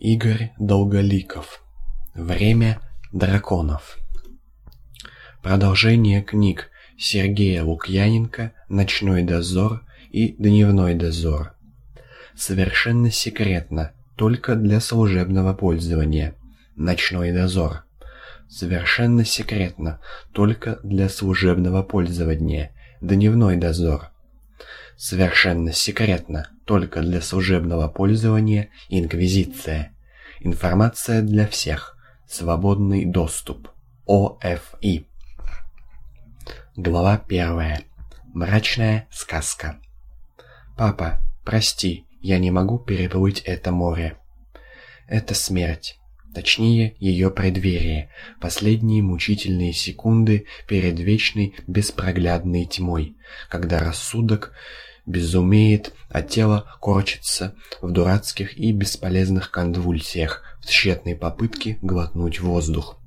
Игорь Долголиков. Время драконов. Продолжение книг Сергея Лукьяненко «Ночной дозор» и «Дневной дозор». Совершенно секретно, только для служебного пользования. «Ночной дозор». Совершенно секретно, только для служебного пользования. «Дневной дозор». Совершенно секретно, только для служебного пользования Инквизиция. Информация для всех. Свободный доступ. ОФИ. Глава первая. Мрачная сказка. «Папа, прости, я не могу переплыть это море. Это смерть. Точнее, ее преддверие, последние мучительные секунды перед вечной беспроглядной тьмой, когда рассудок безумеет, а тело корчится в дурацких и бесполезных конвульсиях в тщетной попытке глотнуть воздух.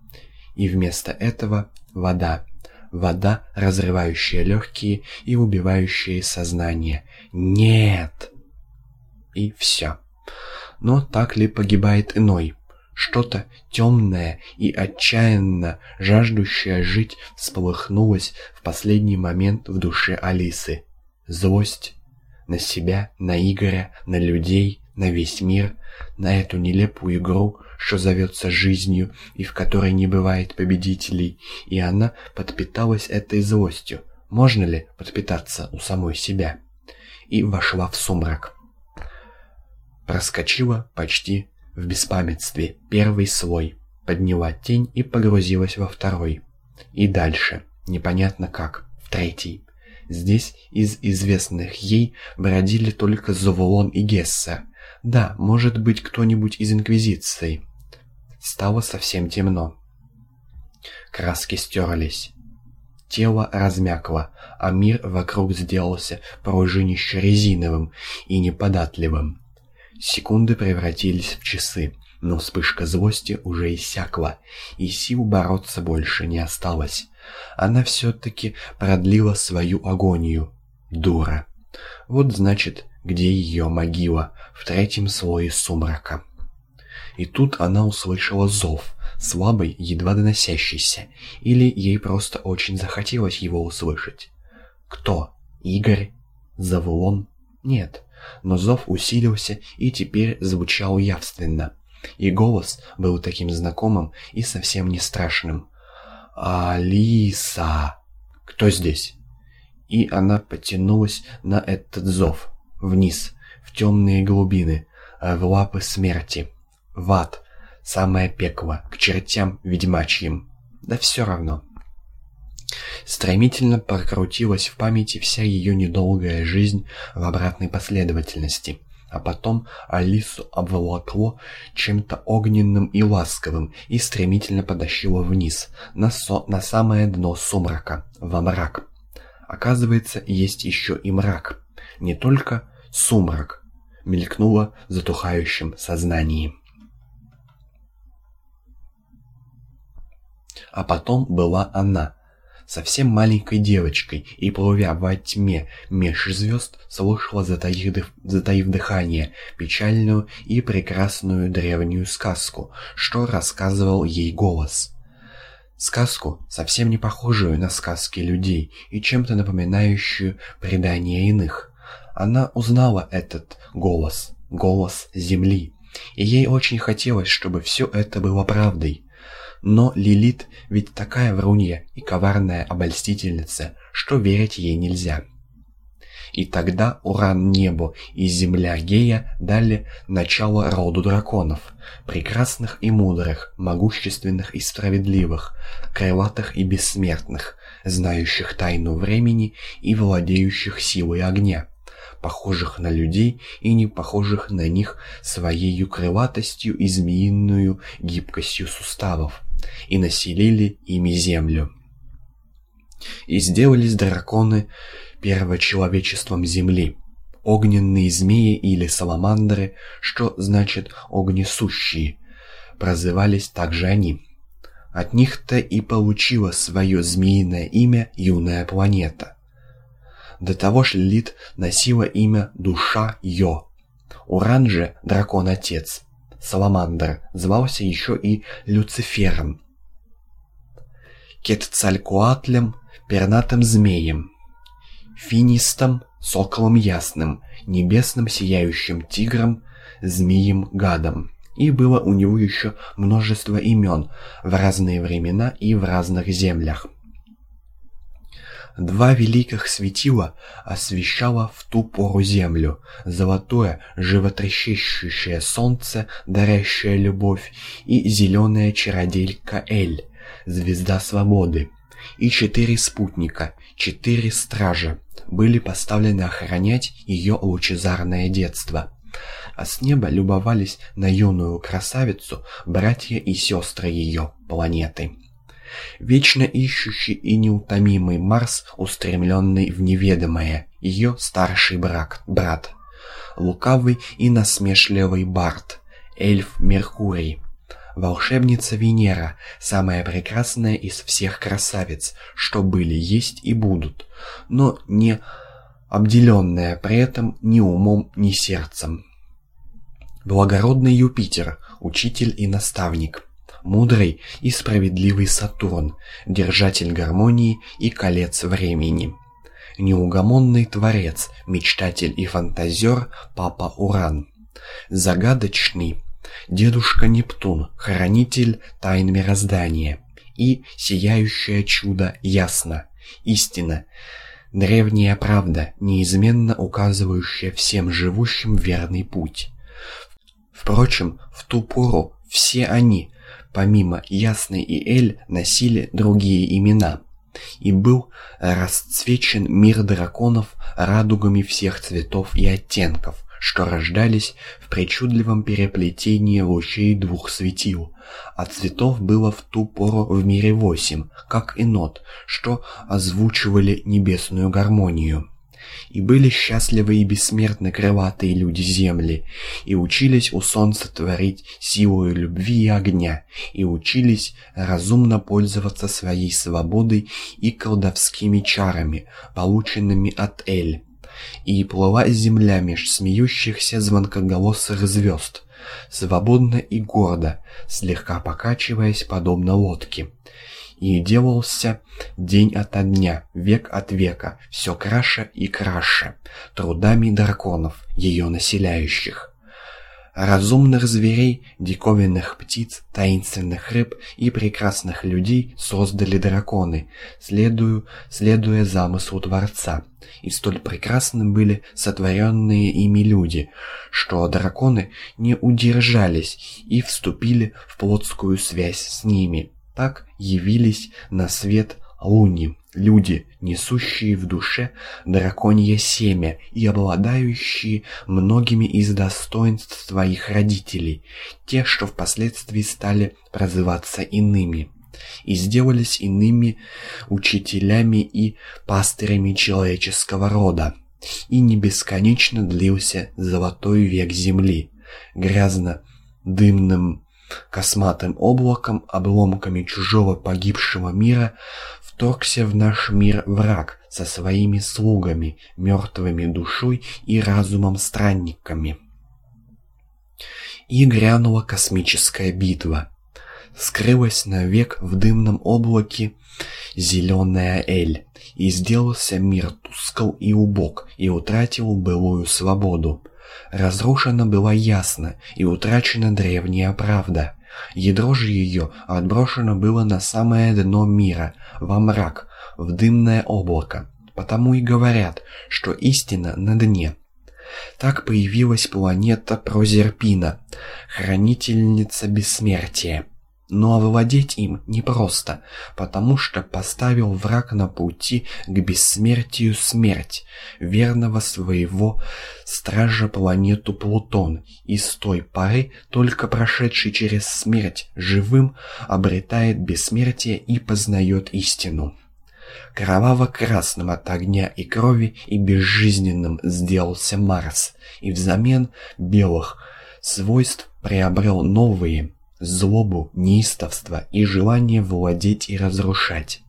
И вместо этого вода. Вода, разрывающая легкие и убивающая сознание. Нет! И все. Но так ли погибает иной? Что-то темное и отчаянно жаждущее жить всполыхнулось в последний момент в душе Алисы. Злость на себя, на Игоря, на людей, на весь мир, на эту нелепую игру, что зовется жизнью и в которой не бывает победителей, и она подпиталась этой злостью. Можно ли подпитаться у самой себя? И вошла в сумрак. Проскочила почти в беспамятстве первый слой, подняла тень и погрузилась во второй. И дальше, непонятно как, в третий. Здесь из известных ей бродили только Завулон и Гесса. Да, может быть, кто-нибудь из Инквизиции. Стало совсем темно. Краски стерлись. Тело размякло, а мир вокруг сделался пружинище резиновым и неподатливым. Секунды превратились в часы, но вспышка злости уже иссякла, и сил бороться больше не осталось. Она все-таки продлила свою агонию. Дура. Вот значит, где ее могила, в третьем слое сумрака. И тут она услышала зов, слабый, едва доносящийся, или ей просто очень захотелось его услышать. Кто? Игорь? Завулон? Нет. Но зов усилился и теперь звучал явственно. И голос был таким знакомым и совсем не страшным. «Алиса!» «Кто здесь?» И она потянулась на этот зов. Вниз, в темные глубины, в лапы смерти. В ад, самое пекло, к чертям ведьмачьим. Да все равно. Стремительно прокрутилась в памяти вся ее недолгая жизнь в обратной последовательности а потом Алису обволокло чем-то огненным и ласковым и стремительно подащило вниз, на, со на самое дно сумрака, во мрак. Оказывается, есть еще и мрак. Не только сумрак, мелькнуло в затухающем сознании. А потом была она, совсем маленькой девочкой и, плывя во тьме меж звезд, слушала, затаив, затаив дыхание, печальную и прекрасную древнюю сказку, что рассказывал ей голос. Сказку, совсем не похожую на сказки людей и чем-то напоминающую предания иных. Она узнала этот голос, голос земли, и ей очень хотелось, чтобы все это было правдой. Но Лилит ведь такая врунья и коварная обольстительница, что верить ей нельзя. И тогда Уран Небо и Земля Гея дали начало роду драконов, прекрасных и мудрых, могущественных и справедливых, крылатых и бессмертных, знающих тайну времени и владеющих силой огня похожих на людей и не похожих на них своей крылатостью и змеиную гибкостью суставов и населили ими землю. И сделались драконы первочеловечеством земли, огненные змеи или саламандры, что значит огнесущие, прозывались также они. От них-то и получила свое змеиное имя юная планета. До того ж Лилит носила имя Душа Йо. Уран же дракон-отец. Саламандр, звался еще и Люцифером, Кетцалькуатлем, пернатым змеем, Финистом, соколом ясным, небесным сияющим тигром, змеем-гадом. И было у него еще множество имен в разные времена и в разных землях. Два великих светила освещало в ту пору землю. Золотое, животрещащее солнце, дарящее любовь, и зеленая чародейка Эль, звезда свободы. И четыре спутника, четыре стража были поставлены охранять ее лучезарное детство. А с неба любовались на юную красавицу братья и сестры ее планеты. Вечно ищущий и неутомимый Марс, устремленный в неведомое, ее старший брак, брат. Лукавый и насмешливый Барт, эльф Меркурий. Волшебница Венера, самая прекрасная из всех красавиц, что были, есть и будут, но не обделенная при этом ни умом, ни сердцем. Благородный Юпитер, учитель и наставник, мудрый и справедливый Сатурн, держатель гармонии и колец времени. Неугомонный Творец, мечтатель и фантазер Папа Уран. Загадочный Дедушка Нептун, хранитель тайн мироздания. И сияющее чудо ясно, истина, древняя правда, неизменно указывающая всем живущим верный путь. Впрочем, в ту пору все они, помимо Ясной и Эль, носили другие имена. И был расцвечен мир драконов радугами всех цветов и оттенков, что рождались в причудливом переплетении лучей двух светил, а цветов было в ту пору в мире восемь, как и нот, что озвучивали небесную гармонию. И были счастливы и бессмертны крылатые люди земли, и учились у солнца творить силою любви и огня, и учились разумно пользоваться своей свободой и колдовскими чарами, полученными от Эль. И плыла земля меж смеющихся звонкоголосых звезд, свободно и гордо, слегка покачиваясь подобно лодке. И делался день ото дня, век от века, все краше и краше, трудами драконов, ее населяющих. Разумных зверей, диковинных птиц, таинственных рыб и прекрасных людей создали драконы, следуя, следуя замыслу Творца. И столь прекрасны были сотворенные ими люди, что драконы не удержались и вступили в плотскую связь с ними. Так явились на свет луни, люди, несущие в душе драконье семя и обладающие многими из достоинств своих родителей, те, что впоследствии стали прозываться иными, и сделались иными учителями и пастырями человеческого рода. И не бесконечно длился золотой век земли, грязно-дымным косматым облаком, обломками чужого погибшего мира вторгся в наш мир враг со своими слугами, мертвыми душой и разумом странниками. И грянула космическая битва. Скрылась навек в дымном облаке зеленая Эль, и сделался мир тускл и убог, и утратил былую свободу. Разрушена была ясно, и утрачена древняя правда. Ядро же ее отброшено было на самое дно мира, во мрак, в дымное облако. Потому и говорят, что истина на дне. Так появилась планета Прозерпина, хранительница бессмертия. Но овладеть им непросто, потому что поставил враг на пути к бессмертию смерть, верного своего стража планету Плутон, и с той поры только прошедший через смерть живым обретает бессмертие и познает истину. Кроваво-красным от огня и крови и безжизненным сделался Марс, и взамен белых свойств приобрел новые – злобу, неистовство и желание владеть и разрушать.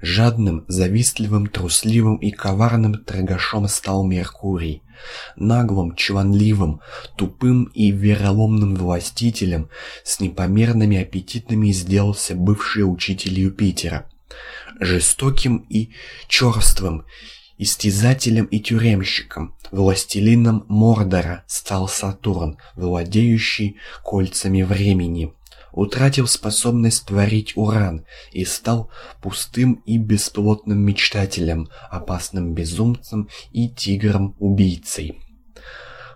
Жадным, завистливым, трусливым и коварным торгашом стал Меркурий. Наглым, чванливым, тупым и вероломным властителем с непомерными аппетитами сделался бывший учитель Юпитера. Жестоким и черствым, истязателем и тюремщиком, властелином Мордора стал Сатурн, владеющий кольцами времени утратил способность творить уран и стал пустым и бесплотным мечтателем, опасным безумцем и тигром-убийцей.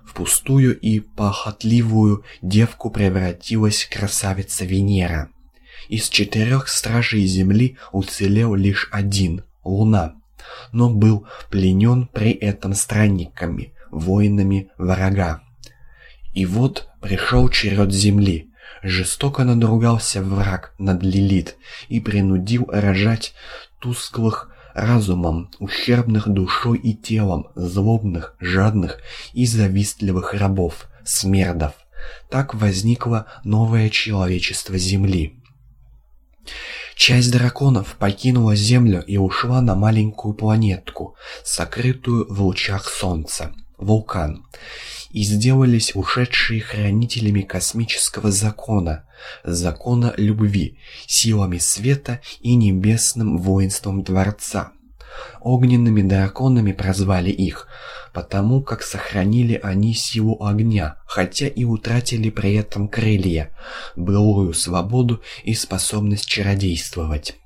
В пустую и похотливую девку превратилась красавица Венера. Из четырех стражей Земли уцелел лишь один — Луна, но был пленен при этом странниками, воинами врага. И вот пришел черед Земли — Жестоко надругался враг над Лилит и принудил рожать тусклых разумом, ущербных душой и телом, злобных, жадных и завистливых рабов, смердов. Так возникло новое человечество Земли. Часть драконов покинула Землю и ушла на маленькую планетку, сокрытую в лучах Солнца, вулкан и сделались ушедшие хранителями космического закона, закона любви, силами света и небесным воинством Дворца. Огненными драконами прозвали их, потому как сохранили они силу огня, хотя и утратили при этом крылья, былую свободу и способность чародействовать.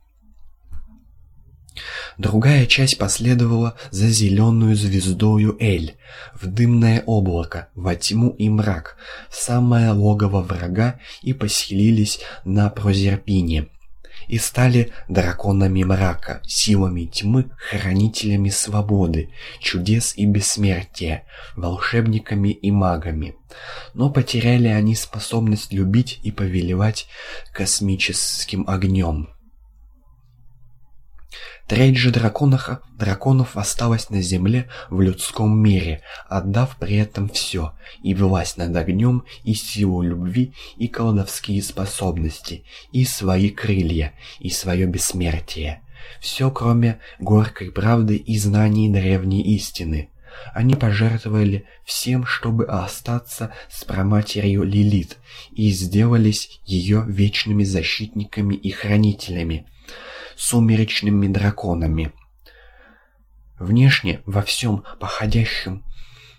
Другая часть последовала за зеленую звездою Эль, в дымное облако, во тьму и мрак, в самое логово врага и поселились на Прозерпине. И стали драконами мрака, силами тьмы, хранителями свободы, чудес и бессмертия, волшебниками и магами. Но потеряли они способность любить и повелевать космическим огнем. Треть же драконов, драконов осталась на земле в людском мире, отдав при этом все, и власть над огнем, и силу любви, и колдовские способности, и свои крылья, и свое бессмертие. Все, кроме горькой правды и знаний древней истины. Они пожертвовали всем, чтобы остаться с проматерью Лилит, и сделались ее вечными защитниками и хранителями сумеречными драконами. Внешне во всем походящим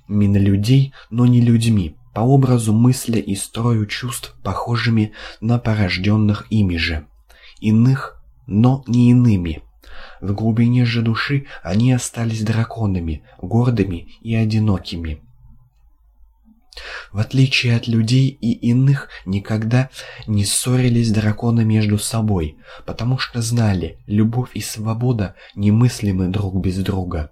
на людей, но не людьми, по образу мысли и строю чувств, похожими на порожденных ими же. Иных, но не иными. В глубине же души они остались драконами, гордыми и одинокими. В отличие от людей и иных, никогда не ссорились драконы между собой, потому что знали, любовь и свобода немыслимы друг без друга.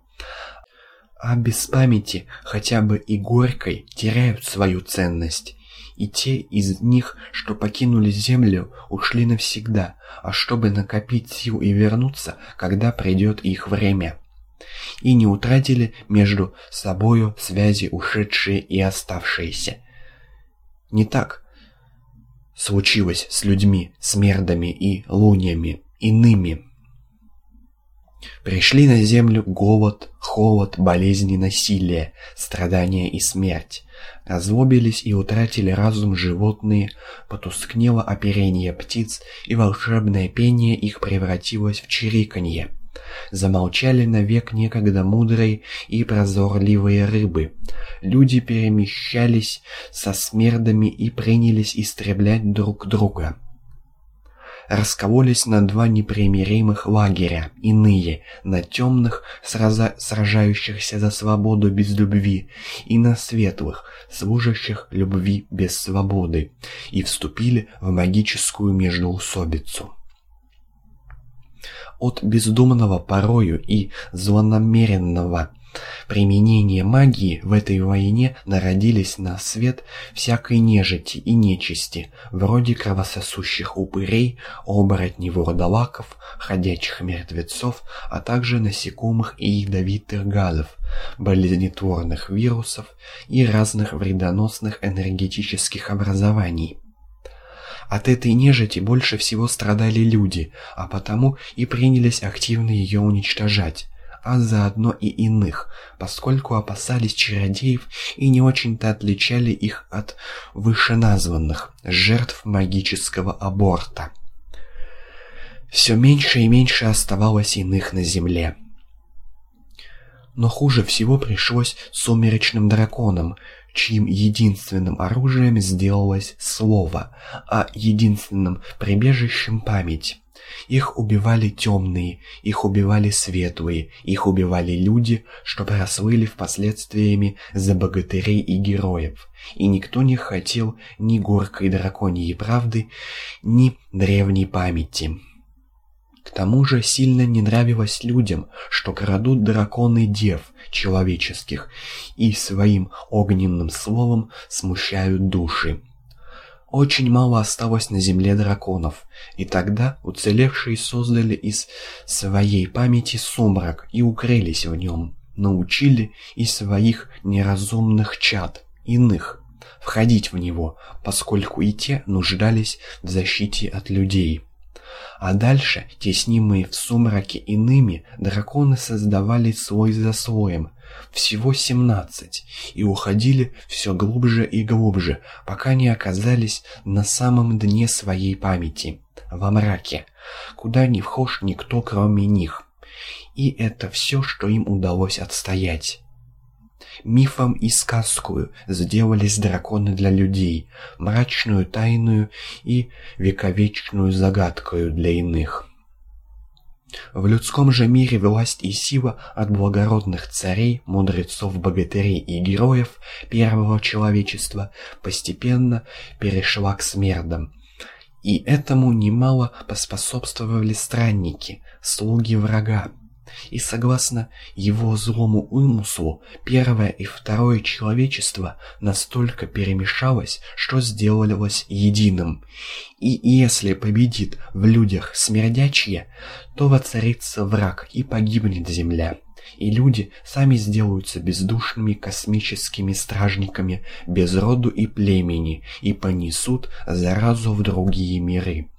А без памяти, хотя бы и горькой, теряют свою ценность. И те из них, что покинули землю, ушли навсегда, а чтобы накопить сил и вернуться, когда придет их время и не утратили между собою связи ушедшие и оставшиеся. Не так случилось с людьми, смердами и луниями, иными. Пришли на землю голод, холод, болезни, насилие, страдания и смерть. Разлобились и утратили разум животные, потускнело оперение птиц, и волшебное пение их превратилось в чириканье. Замолчали навек некогда мудрые и прозорливые рыбы. Люди перемещались со смердами и принялись истреблять друг друга. Раскололись на два непримиримых лагеря, иные, на темных, сраза сражающихся за свободу без любви, и на светлых, служащих любви без свободы, и вступили в магическую междоусобицу. От бездумного порою и злонамеренного применения магии в этой войне народились на свет всякой нежити и нечисти, вроде кровососущих упырей, оборотней вурдалаков, ходячих мертвецов, а также насекомых и ядовитых гадов, болезнетворных вирусов и разных вредоносных энергетических образований. От этой нежити больше всего страдали люди, а потому и принялись активно ее уничтожать а заодно и иных, поскольку опасались чародеев и не очень-то отличали их от вышеназванных жертв магического аборта. Все меньше и меньше оставалось иных на земле. Но хуже всего пришлось сумеречным драконам, чьим единственным оружием сделалось слово, а единственным прибежищем память. Их убивали темные, их убивали светлые, их убивали люди, что прослыли впоследствиями за богатырей и героев. И никто не хотел ни горкой драконьей правды, ни древней памяти. К тому же сильно не нравилось людям, что крадут драконы дев человеческих и своим огненным словом смущают души. Очень мало осталось на земле драконов, и тогда уцелевшие создали из своей памяти сумрак и укрылись в нем, научили и своих неразумных чад, иных, входить в него, поскольку и те нуждались в защите от людей. А дальше, теснимые в сумраке иными, драконы создавали слой за слоем, всего семнадцать, и уходили все глубже и глубже, пока не оказались на самом дне своей памяти, во мраке, куда не вхож никто, кроме них. И это все, что им удалось отстоять. Мифом и сказкою сделались драконы для людей, мрачную тайную и вековечную загадкою для иных. В людском же мире власть и сила от благородных царей, мудрецов, богатырей и героев первого человечества постепенно перешла к смердам. И этому немало поспособствовали странники, слуги врага, и согласно его злому умыслу, первое и второе человечество настолько перемешалось, что сделалось единым. И если победит в людях смердячье, то воцарится враг и погибнет земля. И люди сами сделаются бездушными космическими стражниками без роду и племени и понесут заразу в другие миры.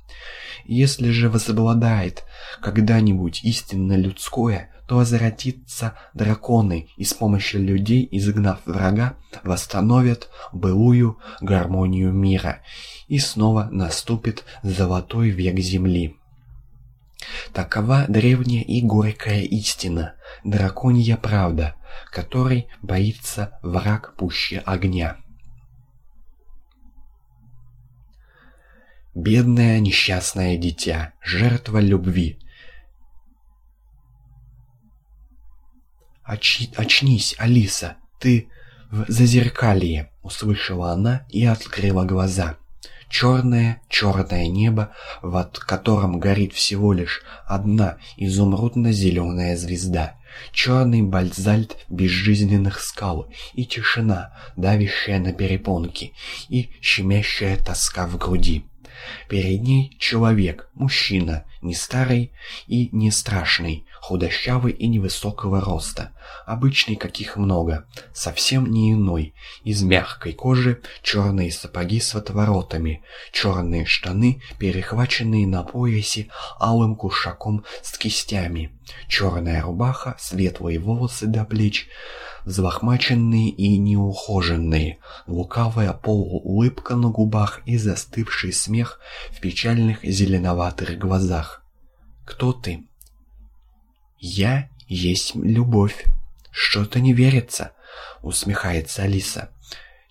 Если же возобладает когда-нибудь истинно людское, то возвратятся драконы и с помощью людей, изгнав врага, восстановят былую гармонию мира, и снова наступит золотой век Земли. Такова древняя и горькая истина, драконья правда, которой боится враг пуще огня. Бедное несчастное дитя, жертва любви. Очи... «Очнись, Алиса, ты в зазеркалье!» — услышала она и открыла глаза. Черное, черное небо, в котором горит всего лишь одна изумрудно-зеленая звезда. Черный бальзальт безжизненных скал и тишина, давящая на перепонки, и щемящая тоска в груди. Перед ней человек, мужчина, не старый и не страшный, худощавый и невысокого роста, обычный каких много, совсем не иной, из мягкой кожи, черные сапоги с отворотами, черные штаны, перехваченные на поясе алым кушаком с кистями, черная рубаха, светлые волосы до плеч, взлохмаченные и неухоженные, лукавая полуулыбка на губах и застывший смех в печальных зеленоватых глазах. «Кто ты?» «Я есть любовь. Что-то не верится», — усмехается Алиса.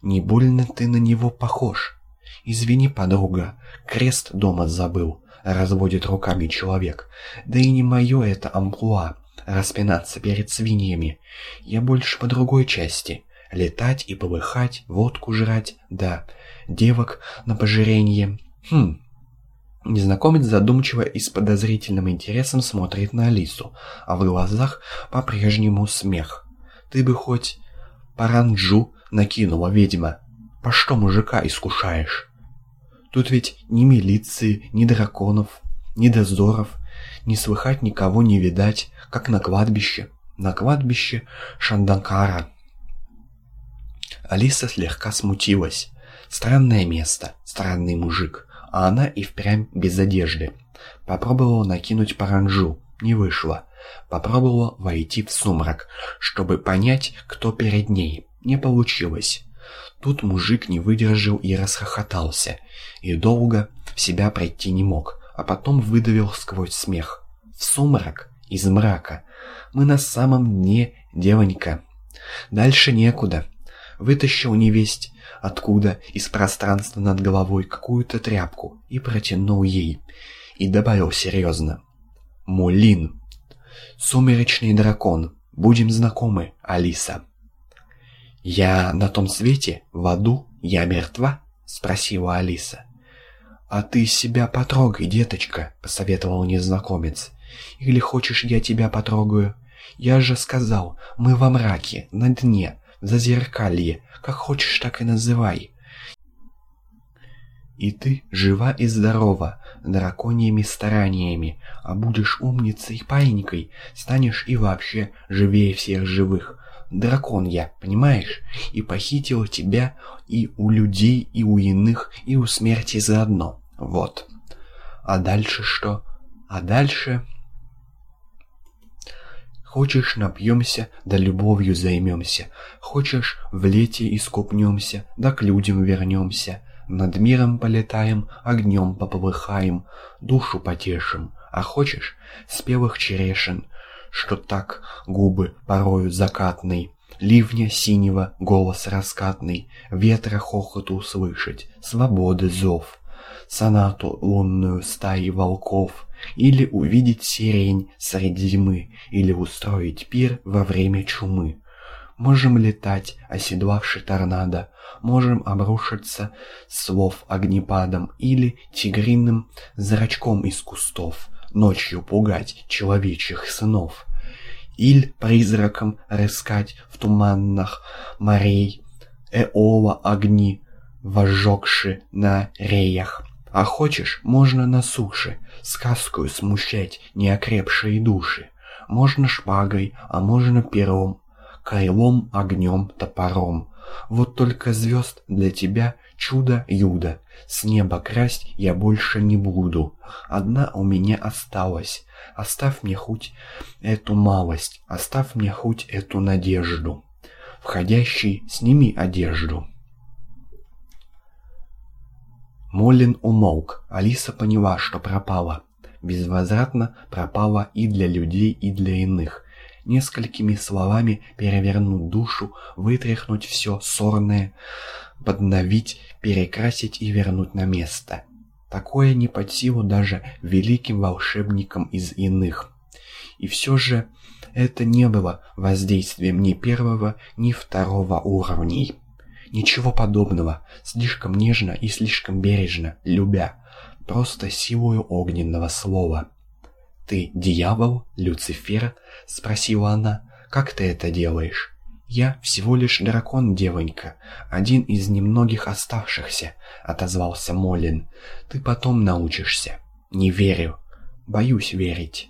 «Не больно ты на него похож. Извини, подруга, крест дома забыл», — разводит руками человек. «Да и не мое это амплуа распинаться перед свиньями. Я больше по другой части. Летать и полыхать, водку жрать, да. Девок на пожирение. Хм. Незнакомец задумчиво и с подозрительным интересом смотрит на Алису, а в глазах по-прежнему смех. Ты бы хоть паранджу накинула, ведьма. По что мужика искушаешь? Тут ведь ни милиции, ни драконов, ни дозоров, не слыхать никого не видать, как на кладбище. На кладбище Шанданкара. Алиса слегка смутилась. Странное место, странный мужик. А она и впрямь без одежды. Попробовала накинуть паранжу, не вышло. Попробовала войти в сумрак, чтобы понять, кто перед ней. Не получилось. Тут мужик не выдержал и расхохотался, и долго в себя прийти не мог, а потом выдавил сквозь смех. В сумрак, из мрака. Мы на самом дне, девонька. Дальше некуда. Вытащил невесть откуда из пространства над головой какую-то тряпку и протянул ей. И добавил серьезно. «Мулин, сумеречный дракон, будем знакомы, Алиса». «Я на том свете, в аду, я мертва?» — спросила Алиса. «А ты себя потрогай, деточка», — посоветовал незнакомец. «Или хочешь, я тебя потрогаю? Я же сказал, мы во мраке, на дне, зазеркалье, как хочешь, так и называй». И ты жива и здорова, драконьими стараниями, а будешь умницей и паинькой, станешь и вообще живее всех живых, дракон я, понимаешь? И похитил тебя и у людей, и у иных, и у смерти заодно. Вот. А дальше что? А дальше... Хочешь, напьемся, да любовью займемся. Хочешь, в лете искупнемся, да к людям вернемся. Над миром полетаем, огнем пополыхаем, душу потешим. А хочешь, спелых черешин, что так губы порою закатный, Ливня синего, голос раскатный, ветра хохот услышать, свободы зов, сонату лунную стаи волков, или увидеть сирень среди зимы, или устроить пир во время чумы. Можем летать, оседлавши торнадо, можем обрушиться слов огнепадом или тигриным зрачком из кустов, ночью пугать человечьих сынов. Иль призраком рыскать в туманных морей, Эола огни, возжегши на реях. А хочешь, можно на суше, сказкою смущать неокрепшие души. Можно шпагой, а можно пером, кайлом, огнем, топором. Вот только звезд для тебя чудо-юдо. С неба красть я больше не буду. Одна у меня осталась. Оставь мне хоть эту малость, оставь мне хоть эту надежду. Входящий, сними одежду. Молин умолк. Алиса поняла, что пропала. Безвозвратно пропала и для людей, и для иных несколькими словами перевернуть душу, вытряхнуть все сорное, подновить, перекрасить и вернуть на место. Такое не под силу даже великим волшебникам из иных. И все же это не было воздействием ни первого, ни второго уровней. Ничего подобного, слишком нежно и слишком бережно, любя, просто силою огненного слова. «Ты дьявол, Люцифер?» — спросила она. «Как ты это делаешь?» «Я всего лишь дракон, девонька, один из немногих оставшихся», — отозвался Молин. «Ты потом научишься». «Не верю. Боюсь верить».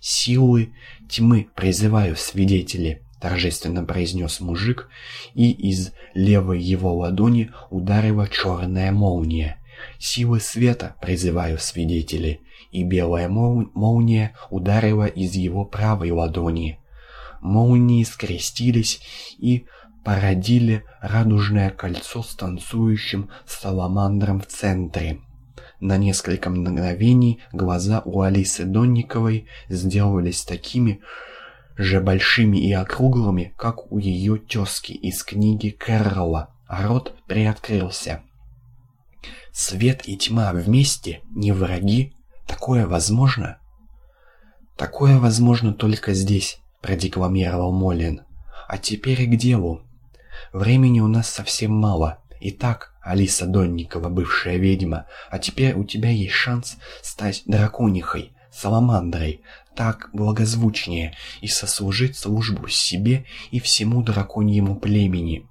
«Силы тьмы призываю, свидетели», — торжественно произнес мужик, и из левой его ладони ударила черная молния. «Силы света призываю, свидетели», и белая молния ударила из его правой ладони. Молнии скрестились и породили радужное кольцо с танцующим саламандром в центре. На несколько мгновений глаза у Алисы Донниковой сделались такими же большими и округлыми, как у ее тезки из книги Кэрролла, а рот приоткрылся. Свет и тьма вместе не враги, Такое возможно? Такое возможно только здесь, продекламировал Молин. А теперь к делу. Времени у нас совсем мало. Итак, Алиса Донникова, бывшая ведьма, а теперь у тебя есть шанс стать драконихой, саламандрой, так благозвучнее, и сослужить службу себе и всему драконьему племени.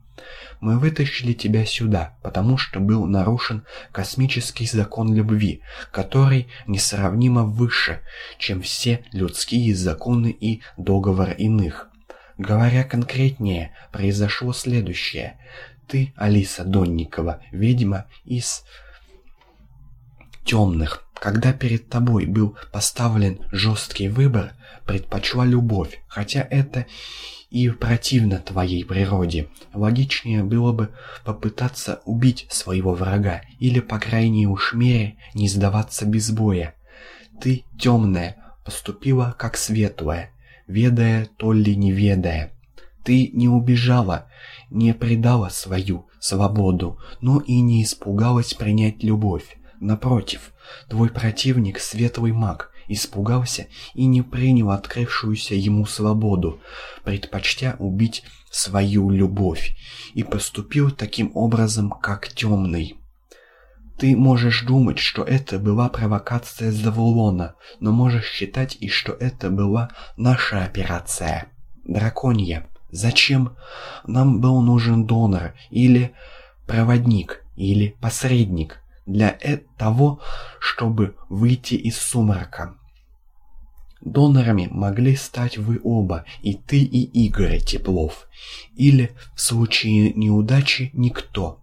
Мы вытащили тебя сюда, потому что был нарушен космический закон любви, который несравнимо выше, чем все людские законы и договор иных. Говоря конкретнее, произошло следующее. Ты, Алиса Донникова, ведьма из темных. Когда перед тобой был поставлен жесткий выбор, предпочла любовь, хотя это и противно твоей природе. Логичнее было бы попытаться убить своего врага, или, по крайней уж мере, не сдаваться без боя. Ты, темная, поступила как светлая, ведая то ли не ведая. Ты не убежала, не предала свою свободу, но и не испугалась принять любовь. Напротив, твой противник — светлый маг, испугался и не принял открывшуюся ему свободу, предпочтя убить свою любовь, и поступил таким образом, как темный. Ты можешь думать, что это была провокация Завулона, но можешь считать и что это была наша операция. Драконья. Зачем нам был нужен донор или проводник или посредник? Для э, того, чтобы выйти из сумрака. Донорами могли стать вы оба, и ты, и Игорь Теплов. Или, в случае неудачи, никто.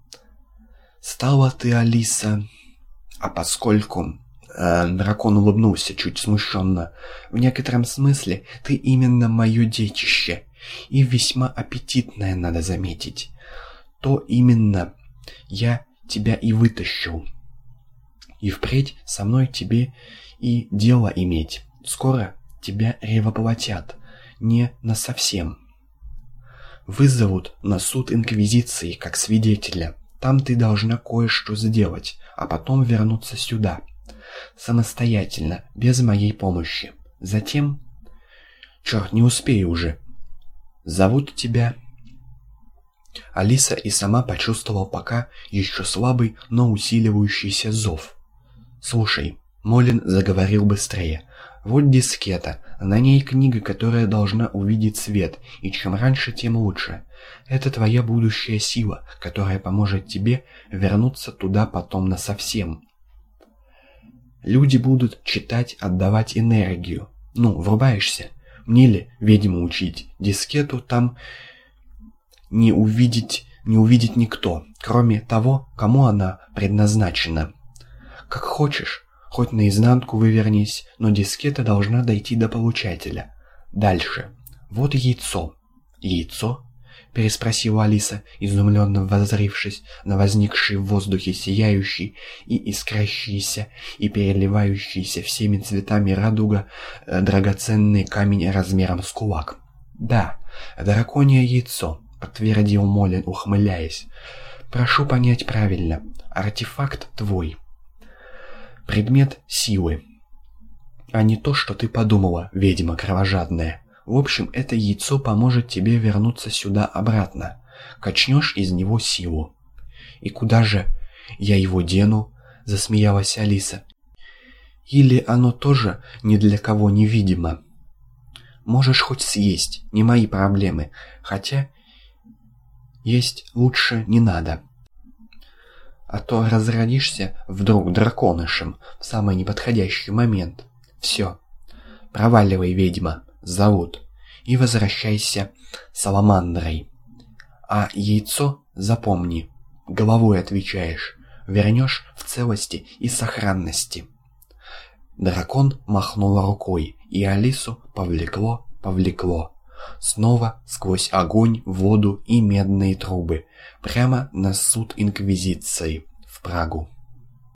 Стала ты, Алиса... А поскольку... Э, дракон улыбнулся чуть смущенно. В некотором смысле ты именно мое детище. И весьма аппетитное, надо заметить. То именно я тебя и вытащил. И впредь со мной тебе и дело иметь. Скоро тебя ревоплотят, не на совсем. Вызовут на суд Инквизиции как свидетеля. Там ты должна кое-что сделать, а потом вернуться сюда. Самостоятельно, без моей помощи. Затем... Черт, не успею уже. Зовут тебя Алиса и сама почувствовала пока еще слабый, но усиливающийся зов. «Слушай», — Молин заговорил быстрее, — «вот дискета, на ней книга, которая должна увидеть свет, и чем раньше, тем лучше. Это твоя будущая сила, которая поможет тебе вернуться туда потом насовсем. Люди будут читать, отдавать энергию. Ну, врубаешься? Мне ли ведьму учить? Дискету там не увидеть, не увидит никто, кроме того, кому она предназначена. Как хочешь, хоть наизнанку вывернись, но дискета должна дойти до получателя. Дальше. Вот яйцо. Яйцо? Переспросила Алиса, изумленно воззрившись на возникший в воздухе сияющий и искрящийся и переливающийся всеми цветами радуга э, драгоценный камень размером с кулак. «Да, драконье яйцо», — подтвердил Молин, ухмыляясь. «Прошу понять правильно. Артефакт твой. Предмет силы. А не то, что ты подумала, ведьма кровожадная. В общем, это яйцо поможет тебе вернуться сюда обратно. Качнешь из него силу. И куда же я его дену? Засмеялась Алиса. Или оно тоже ни для кого невидимо? Можешь хоть съесть, не мои проблемы. Хотя есть лучше не надо. А то разродишься вдруг драконышем в самый неподходящий момент. Все. Проваливай, ведьма, зовут. И возвращайся саламандрой. А яйцо запомни. Головой отвечаешь. Вернешь в целости и сохранности. Дракон махнул рукой, и Алису повлекло, повлекло. Снова сквозь огонь, воду и медные трубы, прямо на суд Инквизиции в Прагу.